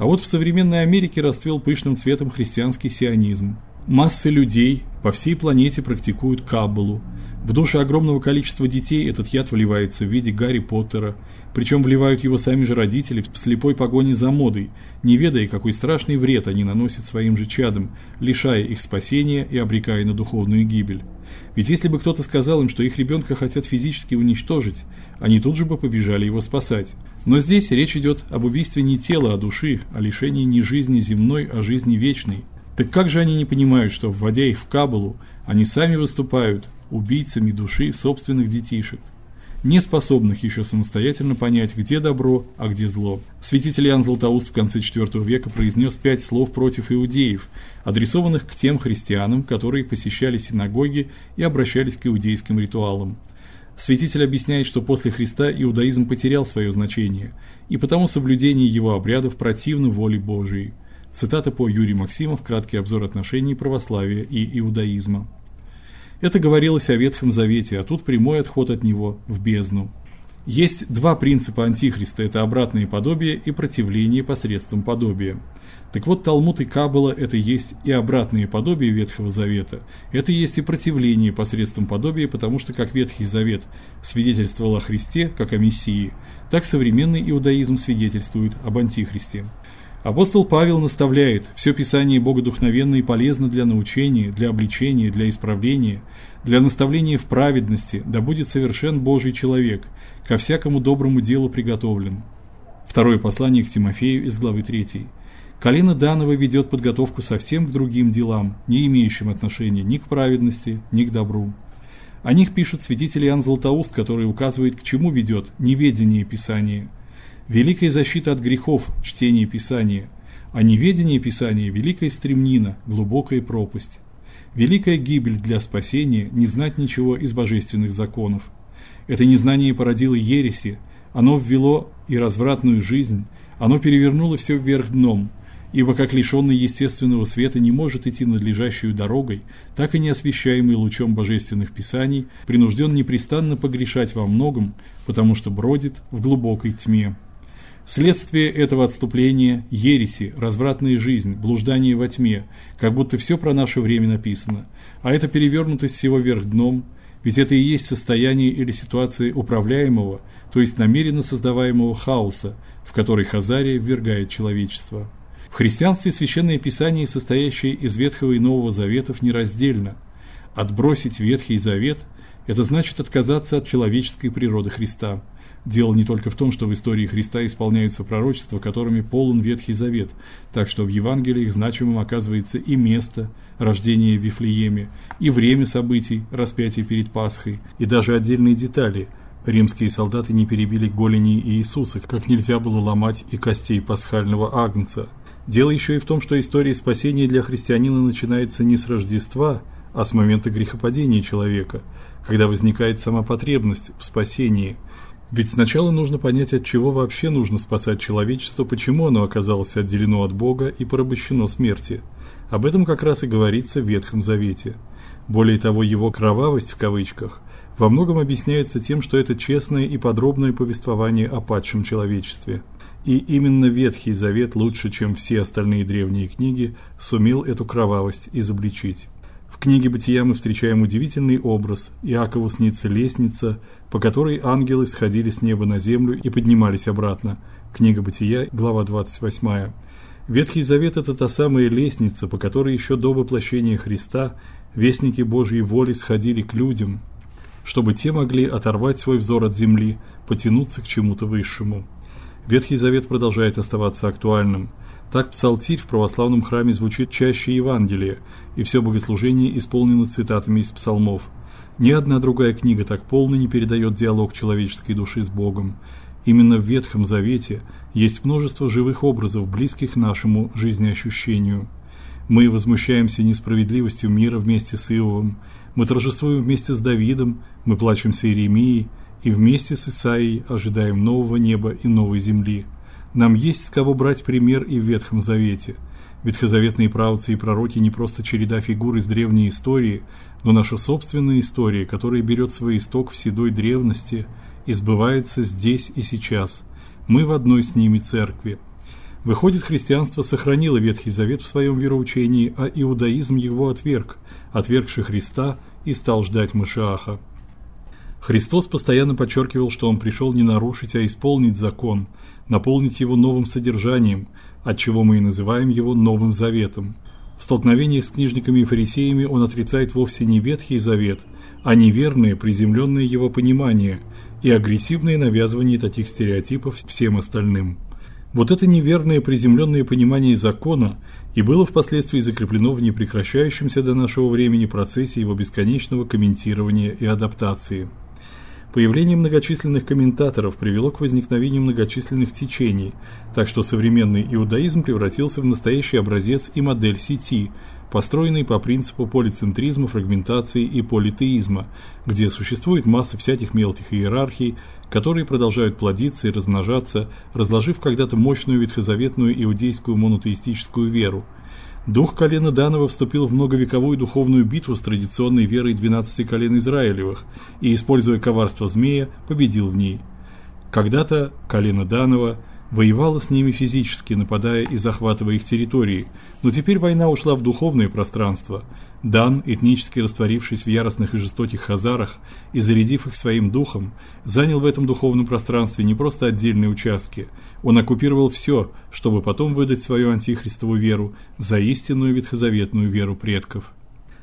А вот в современной Америке расцвел пышным цветом христианский сионизм. Массы людей по всей планете практикуют каббалу. В души огромного количества детей этот яд вливается в виде Гарри Поттера, причем вливают его сами же родители в слепой погоне за модой, не ведая, какой страшный вред они наносят своим же чадам, лишая их спасения и обрекая на духовную гибель. Ведь если бы кто-то сказал им, что их ребенка хотят физически уничтожить, они тут же бы побежали его спасать. Но здесь речь идет об убийстве не тела, а души, о лишении не жизни земной, а жизни вечной. Так как же они не понимают, что вводя их в Кабалу, они сами выступают убийцами души собственных детишек? не способных еще самостоятельно понять, где добро, а где зло. Святитель Иоанн Златоуст в конце IV века произнес пять слов против иудеев, адресованных к тем христианам, которые посещали синагоги и обращались к иудейским ритуалам. Святитель объясняет, что после Христа иудаизм потерял свое значение, и потому соблюдение его обрядов противно воле Божией. Цитата по Юрию Максимов Краткий обзор отношений православия и иудаизма. Это говорилось о Ветхом Завете, а тут прямой отход от него в бездну. Есть два принципа антихриста это обратное подобие и противление посредством подобия. Так вот, Талмуд и Каббала это есть и обратное подобие Ветхого Завета. Это есть и противление посредством подобия, потому что как Ветхий Завет свидетельствовал о Христе, как о Мессии, так современный иудаизм свидетельствует об антихристе. Апостол Павел наставляет: все Писание богодухновенно и полезно для научения, для обличения, для исправления, для наставления в праведности, да будет совершен Божий человек, ко всякому доброму делу приготовлен. Второе послание к Тимофею из главы 3. Колено Данова ведет подготовку совсем к другим делам, не имеющим отношения ни к праведности, ни к добру. О них пишет святитель Иоанн Златоуст, который указывает, к чему ведет неведение Писания – Великая защита от грехов чтение Писания, а неведение Писания великая стремнина, глубокая пропасть. Великая гибель для спасения не знать ничего из божественных законов. Это незнание породило ереси, оно ввело и развратную жизнь, оно перевернуло все вверх дном. Ибо как лишенный естественного света не может идти надлежащую дорогой, так и не освещаемый лучом божественных писаний принужден непрестанно погрешать во многом, потому что бродит в глубокой тьме. Следствие этого отступления ереси, развратная жизнь, блуждание во тьме, как будто все про наше время написано. А это перевернутость всего вверх дном, ведь это и есть состояние или ситуация управляемого, то есть намеренно создаваемого хаоса, в который Хазария ввергает человечество. В христианстве священное писание, состоящее из Ветхого и Нового заветов, нераздельно. Отбросить Ветхий Завет это значит отказаться от человеческой природы Христа. Дело не только в том, что в истории Христа исполняются пророчества, которыми полон Ветхий Завет, так что в Евангелиях значимым оказывается и место рождения в Вифлееме, и время событий, распятия перед Пасхой, и даже отдельные детали. Римские солдаты не перебили голени Иисуса, как нельзя было ломать и костей пасхального агнца. Дело еще и в том, что история спасения для христианина начинается не с Рождества, а с момента грехопадения человека, когда возникает сама потребность в спасении – ведь сначала нужно понять, от чего вообще нужно спасать человечество, почему оно оказалось отделено от Бога и порабощено смерти. Об этом как раз и говорится в Ветхом Завете. Более того, его кровавость в кавычках во многом объясняется тем, что это честное и подробное повествование о падшем человечестве. И именно Ветхий Завет лучше, чем все остальные древние книги, сумел эту кровавость изобличить. Книге Бытия мы встречаем удивительный образ. Иакову снится лестница, по которой ангелы сходили с неба на землю и поднимались обратно. Книга Бытия, глава 28. Ветхий Завет это та самая лестница, по которой еще до воплощения Христа вестники Божьей воли сходили к людям, чтобы те могли оторвать свой взор от земли, потянуться к чему-то высшему. Ветхий Завет продолжает оставаться актуальным. Так псалтирь в православном храме звучит чаще Евангелия, и все богослужение исполнено цитатами из псалмов. Ни одна другая книга так полно не передает диалог человеческой души с Богом. Именно в Ветхом Завете есть множество живых образов, близких нашему жизнеощущению. Мы возмущаемся несправедливостью мира вместе с Иовом, мы торжествуем вместе с Давидом, мы плачем с Иеремией и вместе с Исаией ожидаем нового неба и новой земли. Нам есть с кого брать пример и в Ветхом Завете. Ветхозаветные правцы и пророки не просто череда фигур из древней истории, но наша собственная история, которая берет свой исток в седой древности и сбывается здесь и сейчас. Мы в одной с ними церкви. Выходит, христианство сохранило Ветхий Завет в своем вероучении, а иудаизм его отверг, отвергший Христа и стал ждать Машиаха. Христос постоянно подчеркивал, что он пришел не нарушить, а исполнить закон, наполнить его новым содержанием, от чего мы и называем его Новым Заветом. В столкновениях с книжниками и фарисеями он отрицает вовсе не Ветхий Завет, а неверное, приземленное его понимание и агрессивное навязывание таких стереотипов всем остальным. Вот это неверное приземленное понимание закона и было впоследствии закреплено в непрекращающемся до нашего времени процессе его бесконечного комментирования и адаптации. Появление многочисленных комментаторов привело к возникновению многочисленных течений, так что современный иудаизм превратился в настоящий образец и модель сети, построенной по принципу полицентризма, фрагментации и политеизма, где существует масса всяких мелких иерархий, которые продолжают плодиться и размножаться, разложив когда-то мощную ветхозаветную иудейскую монотеистическую веру – Дух колена Данова вступил в многовековую духовную битву с традиционной верой 12 колен Израилевых и, используя коварство змея, победил в ней. Когда-то колено Данова воевало с ними физически, нападая и захватывая их территории, но теперь война ушла в духовное пространство – Дан, этнически растворившись в яростных и жестоких хазарах и зарядив их своим духом, занял в этом духовном пространстве не просто отдельные участки, он оккупировал все, чтобы потом выдать свою антихристовую веру за истинную ветхозаветную веру предков.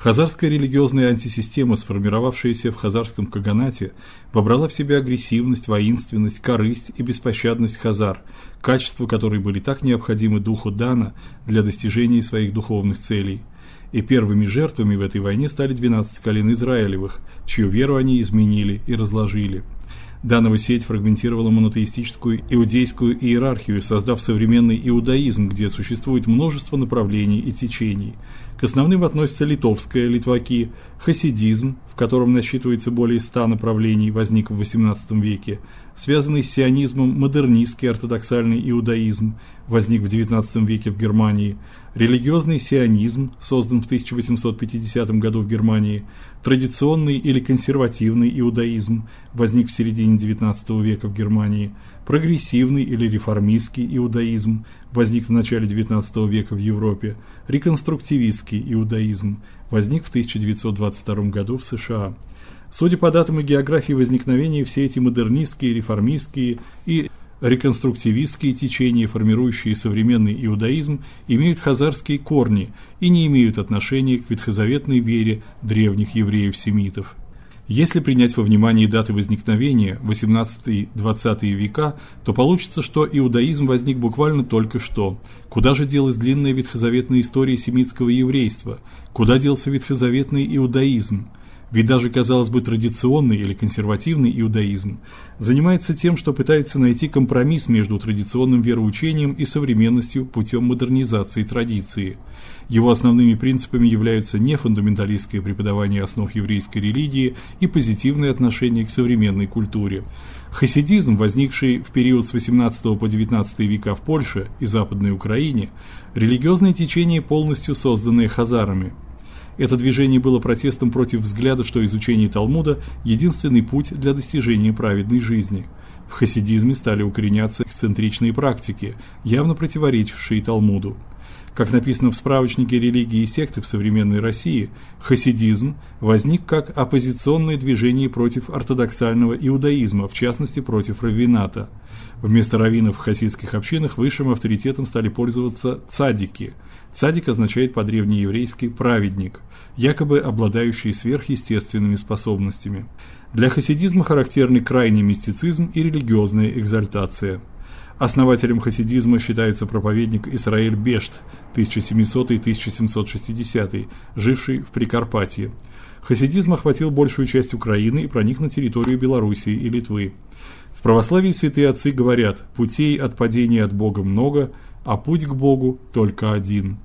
Хазарская религиозная антисистема, сформировавшаяся в хазарском каганате, вобрала в себя агрессивность, воинственность, корысть и беспощадность хазар, качества, которые были так необходимы духу Дана для достижения своих духовных целей и первыми жертвами в этой войне стали 12 колен Израилевых, чью веру они изменили и разложили. Данная сеть фрагментировала монотеистическую иудейскую иерархию, создав современный иудаизм, где существует множество направлений и течений. К основным относятся литовская литваки, хасидизм, в котором насчитывается более 100 направлений, возник в XVIII веке, связанный с сионизмом модернистский ортодоксальный иудаизм, возник в XIX веке в Германии, религиозный сионизм, создан в 1850 году в Германии, традиционный или консервативный иудаизм, возник в середине XIX века в Германии, прогрессивный или реформистский иудаизм, возник в начале XIX века в Европе, реконструктивистский иудаизм, возник в 1922 году в США. Судя по датам и географии возникновения, все эти модернистские, реформистские и реконструктивистские течения, формирующие современный иудаизм, имеют хазарские корни и не имеют отношения к ветхозаветной вере древних евреев-семитов. Если принять во внимание даты возникновения 18-20 века, то получится, что иудаизм возник буквально только что. Куда же делась длинная ветхозаветная история семитского еврейства? Куда делся ветхозаветный иудаизм? Ведь даже, казалось бы, традиционный или консервативный иудаизм занимается тем, что пытается найти компромисс между традиционным вероучением и современностью путем модернизации традиции. Его основными принципами являются не фундаменталистское преподавание основ еврейской религии и позитивное отношение к современной культуре. Хасидизм, возникший в период с 18 по 19 века в Польше и Западной Украине, религиозное течение, полностью созданное хазарами – это движение было протестом против взгляда, что изучение Талмуда единственный путь для достижения праведной жизни. В хасидизме стали укореняться эксцентричные практики, явно противоречившие Талмуду. Как написано в справочнике религии и секты в современной России, хасидизм возник как оппозиционное движение против ортодоксального иудаизма, в частности против раввината. Вместо раввинов в хасидских общинах высшим авторитетом стали пользоваться цадики – Цадик означает по-древнееврейски праведник, якобы обладающий сверхъестественными способностями. Для хасидизма характерны крайний мистицизм и религиозная экзальтация. Основателем хасидизма считается проповедник Исраэль Бешт 1700-1760, живший в Прикарпатье. Хасидизм охватил большую часть Украины и проник на территорию Белоруссии и Литвы. В православии святые отцы говорят: путей от падения от Бога много, а путь к Богу только один.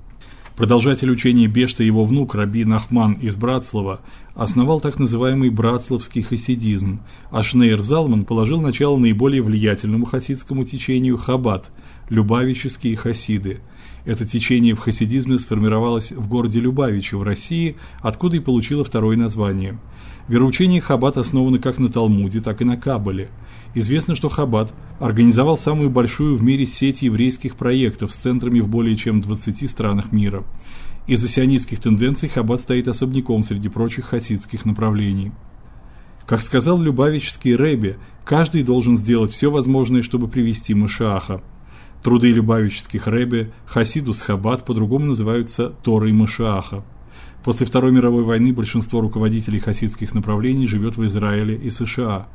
Продолжатель учения Бешта его внук Раби Нахман из Братслава основал так называемый братславский хасидизм, а Шнейр Залман положил начало наиболее влиятельному хасидскому течению Хаббат любавические хасиды. Это течение в хасидизме сформировалось в городе Любавичи в России, откуда и получило второе название. Вероучение Хаббат основано как на Талмуде, так и на Каббале. Известно, что Хаббат организовал самую большую в мире сеть еврейских проектов с центрами в более чем 20 странах мира. Из-за сионистских тенденций Хаббат стоит особняком среди прочих хасидских направлений. Как сказал Любавический Рэбби, каждый должен сделать все возможное, чтобы привести Машиаха. Труды любавических Рэбби, Хасидус Хаббат по-другому называются Торой Машиаха. После Второй мировой войны большинство руководителей хасидских направлений живет в Израиле и США.